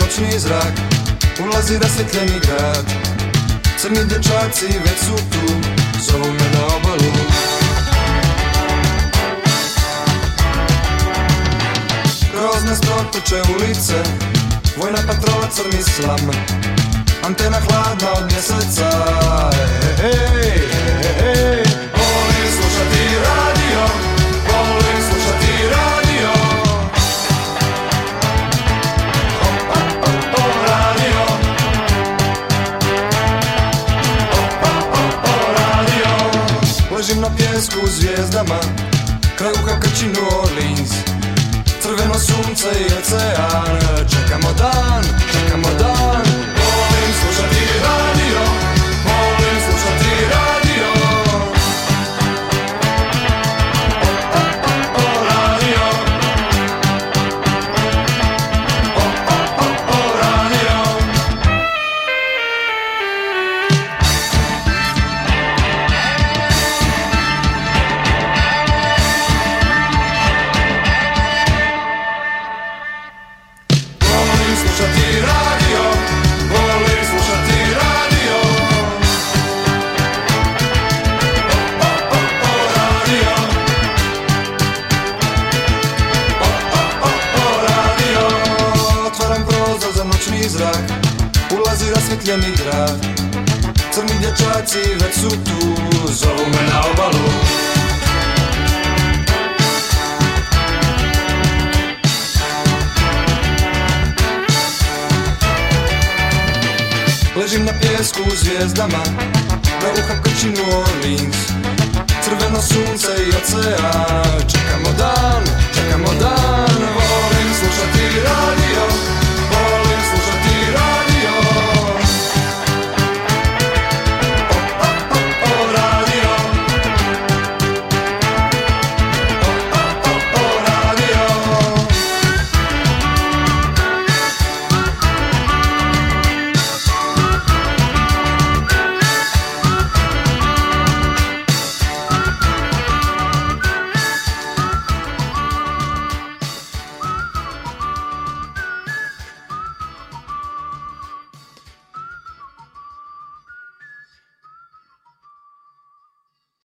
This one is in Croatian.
noćni zrak. Ulazi rasvjetljeni grad. Crni dječaci već su tu. Zovu me na obalu. Grozne stotuče ulice. Vojna patrola crni slam. Antena hladna od mjeseca. Ej, ej, ej, na pjesku u zvijezdama Kraj uha krči New Orleans. Crveno sunce i ocean slušati radio, volim slušati radio O, o, o, radio radio Otvaram prozor za noćni zrak Ulazi rasvjetljeni grad Crni dječaci već su tu Zovu me na obalu Ležim na pjesku u zvijezdama Da uha krči New Orleans. Crveno sunce i ocean Čekamo dan